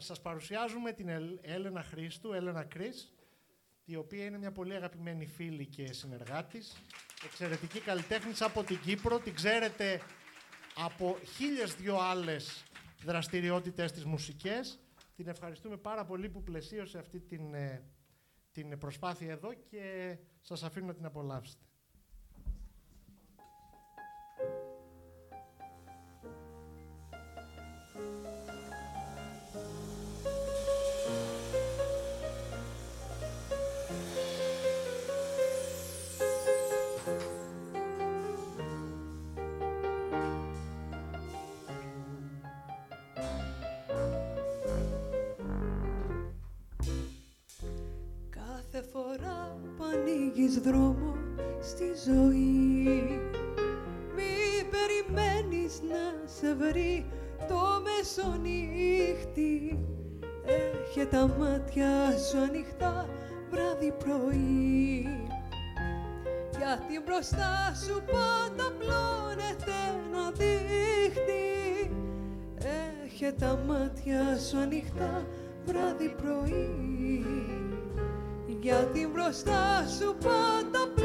σας παρουσιάζουμε την Έλενα Χρήστου, Έλενα Κρίς, η οποία είναι μια πολύ αγαπημένη φίλη και συνεργάτης, εξαιρετική καλλιτέχνης από την Κύπρο, την ξέρετε από χίλιες δυο άλλες δραστηριότητες της μουσικές. Την ευχαριστούμε πάρα πολύ που πλαισίωσε αυτή την, ε, την προσπάθεια εδώ και σας αφήνω να την απολαύσετε. Ανοίγεις δρόμο στη ζωή. Μη περιμένεις να σε βρει το μεσονύχτη. Έχε τα μάτια σου ανοιχτά βράδυ πρωί. Γιατί μπροστά σου πάντα πλώνεται ένα δίχτυ. Έχε τα μάτια σου ανοιχτά βράδυ πρωί γιατί μπροστά σου πάντα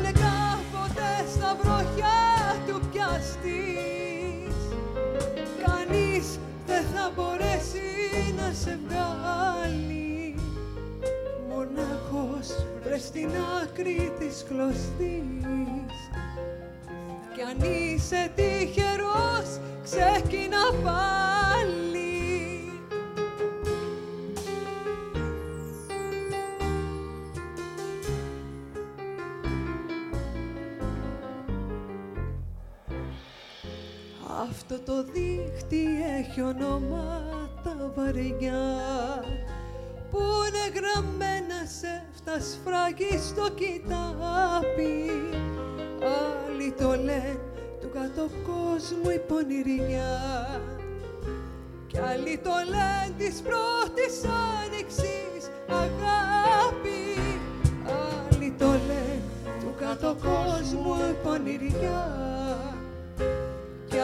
κι αν κάποτε στα βροχιά του πιαστείς. Κανείς δεν θα μπορέσει να σε βγάλει. Μονάχος βρες στην άκρη της κλωστής. Κι αν είσαι τυχερός ξεκινά πάλι Αυτό το δίχτυ έχει ονόματα βαριά που είναι γραμμένα σε φτασφράγι στο κοιτάπι. Άλλοι το λένε του κάτω κόσμου η πονηριά. Κι άλλοι το λένε της πρώτης άνοιξης αγάπη. Άλλοι το λένε του κάτω κόσμου η πονηριά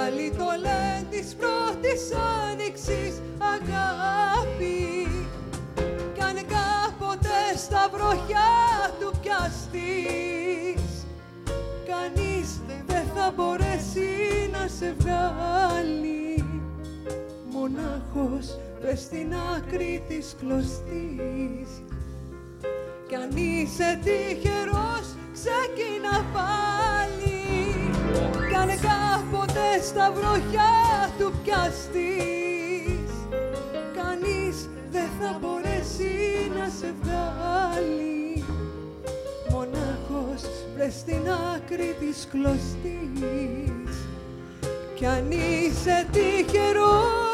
κι άλλοι το λένε της πρώτης άνοιξης αγάπη. Κι αν κάποτε στα βροχιά του πιαστείς κανείς δεν θα μπορέσει να σε βγάλει. Μονάχος πες στην άκρη της κλωστής. Κι αν είσαι τυχερός ξεκινά πάλι κι αν κάποτε στα βροχιά του πιαστείς κανείς δεν θα μπορέσει να σε βγάλει. Μονάχος βρες στην άκρη της κλωστής. Κι αν είσαι τυχερός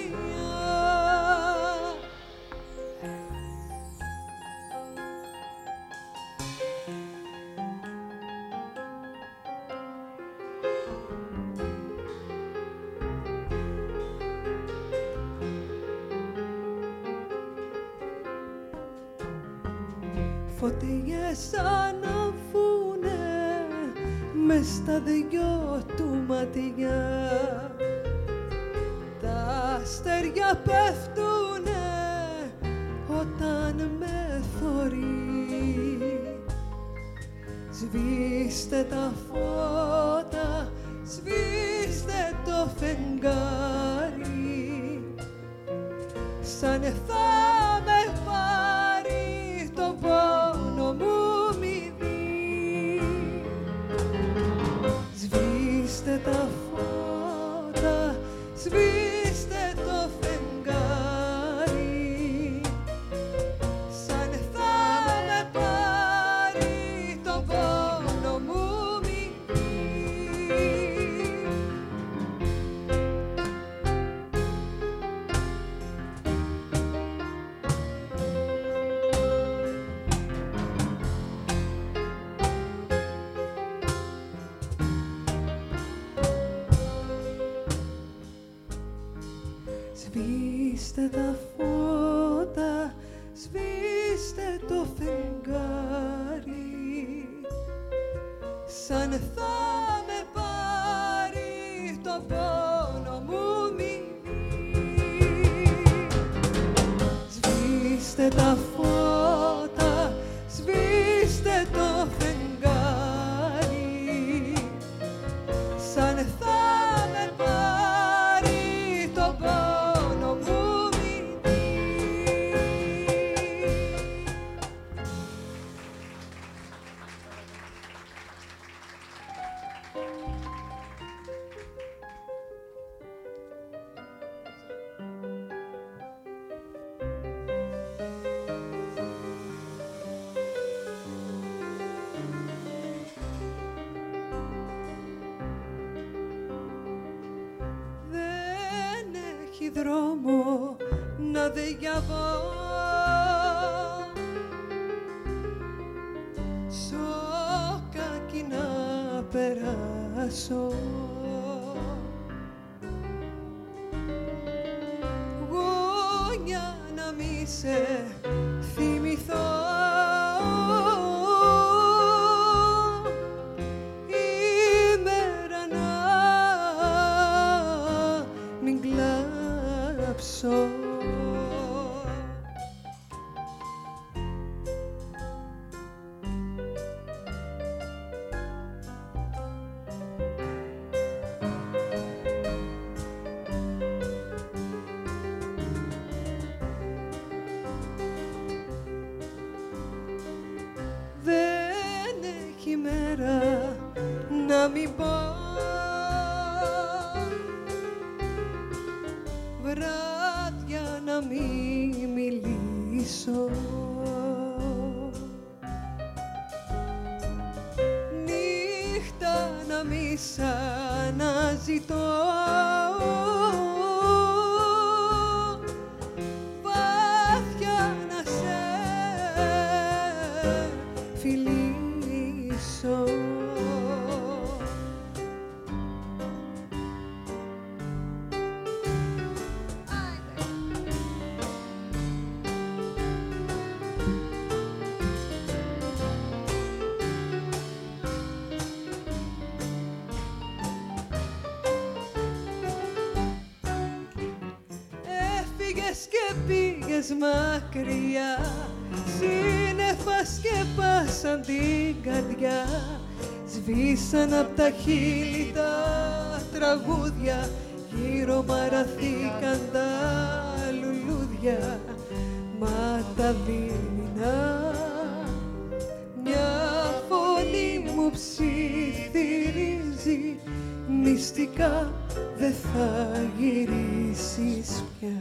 Φωτιές αναφούνε μες στα δυο του ματιά. Τα αστέρια πέφτουνε όταν με θωρεί. Σβήστε τα φώτα, σβήστε το φεγγάρι. Σαν θα Σβήστε τα φώτα, σβήστε το φεγγάρι σαν θα με πάρει το πόνο μου μη δει. Σβήστε τα φώτα, δρόμο να δε διαβώ Σοκάκι να περάσω. Γόνια να μη σε βράδια να μην μιλήσω. Νύχτα να μη σ' αναζητώ πήγες μακριά Σύννεφας σκεπάσαν την καρδιά Σβήσαν απ' τα χείλη τα τραγούδια Γύρω μαραθήκαν τα λουλούδια. Μα τα δείμηνα μια φωνή μου ψιθυρίζει Μυστικά δεν θα γυρίσεις πια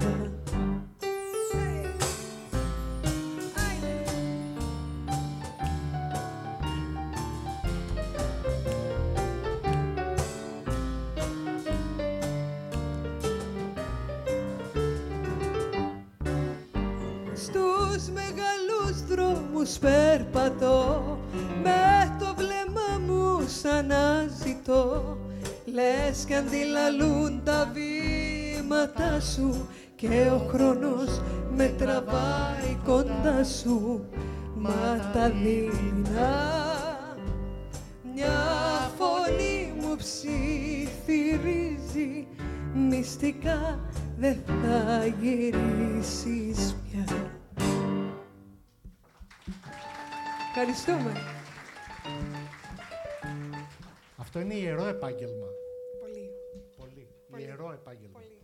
μου σπέρπατο με το βλέμμα μου σαν ζητώ λες κι αντιλαλούν τα βήματα σου και ο χρόνος με τραβάει κοντά σου. Μα τα δειλινά μια φωνή μου ψιθυρίζει μυστικά δεν θα γυρίσεις πια Ευχαριστούμε. Αυτό είναι ιερό επάγγελμα. Πολύ. Πολύ. Ιερό επάγγελμα. Πολύ.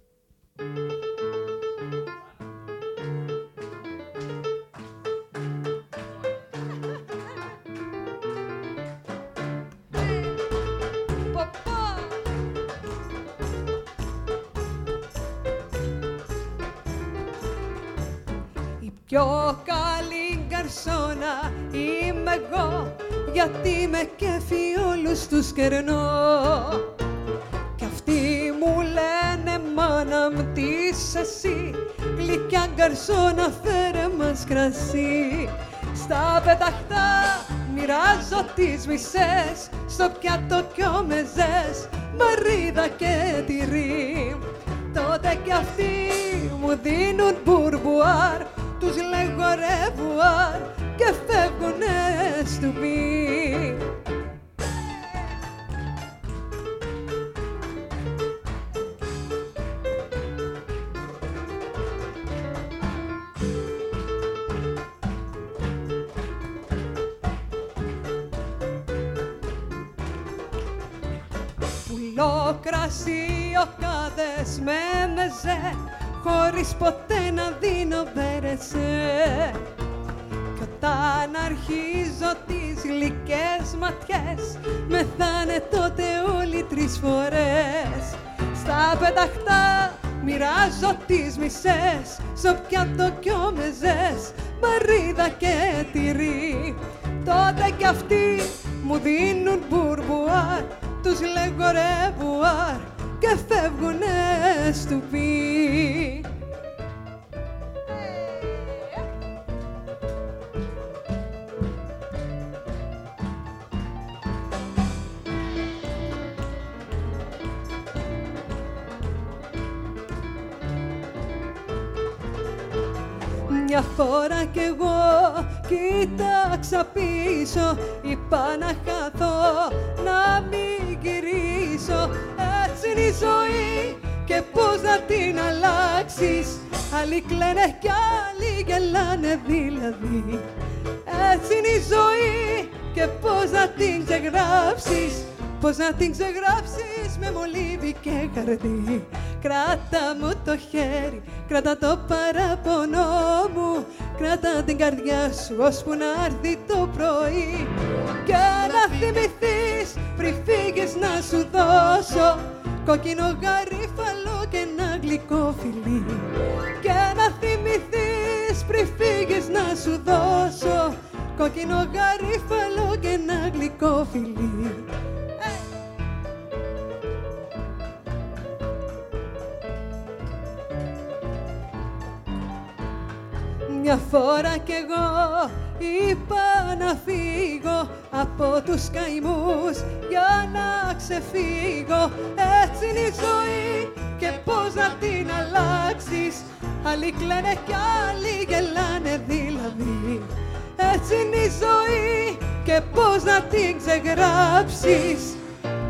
Παπά. Η πιο καλή γκαρσόνα είμαι εγώ γιατί με κέφι όλους τους κερνώ. Κι αυτοί μου λένε μάνα μου τι είσαι εσύ γλυκιά γκαρσόνα φέρε μας κρασί στα πεταχτά μοιράζω τις μισές στο πιάτο κι ο μεζές μαρίδα και τυρί τότε κι αυτοί μου δίνουν πουρμπουάρ τους λέγω revoir και φεύγουνε στο πι. Πουλό κρασί ο κάδες με μεζέ χωρίς ποτέ να δίνω βέρεσε κι όταν αρχίζω τις γλυκές ματιές μεθάνε τότε όλοι τρεις φορές. Στα πεταχτά μοιράζω τις μισές στο πιάτο κι ο μεζές μαρίδα και τυρί. Τότε κι αυτοί μου δίνουν πουρμπουάρ τους λέγω revoir και φεύγουνε στο πι. Μια φορά κι εγώ κοίταξα πίσω Είπα να χαθώ, να μην γυρίσω Έτσι είναι η ζωή και πώς να την αλλάξεις. Άλλοι κλαίνε κι άλλοι γελάνε δηλαδή. Έτσι είναι η ζωή και πώς να την ξεγράψεις. Πώς να την ξεγράψεις με μολύβι και καρδί Κράτα μου το χέρι, κράτα το παραπονό μου. Κράτα την καρδιά σου ώσπου να έρθει το πρωί. Και να θυμηθείς πριν φύγεις να σου δώσω Κόκκινο γαρίφαλο και ένα γλυκό φιλί. Και να θυμηθείς πριν φύγεις να σου δώσω Κόκκινο γαρίφαλο και ένα γλυκό φιλί. Μια φορά κι εγώ είπα να φύγω από τους καημούς για να ξεφύγω Έτσι είναι η ζωή και πώς να την αλλάξεις. Άλλοι κλαίνε κι άλλοι γελάνε δηλαδή. Έτσι είναι η ζωή και πώς να την ξεγράψεις.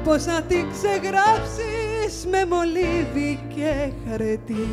Πώς να την ξεγράψεις με μολύβι και χαρτί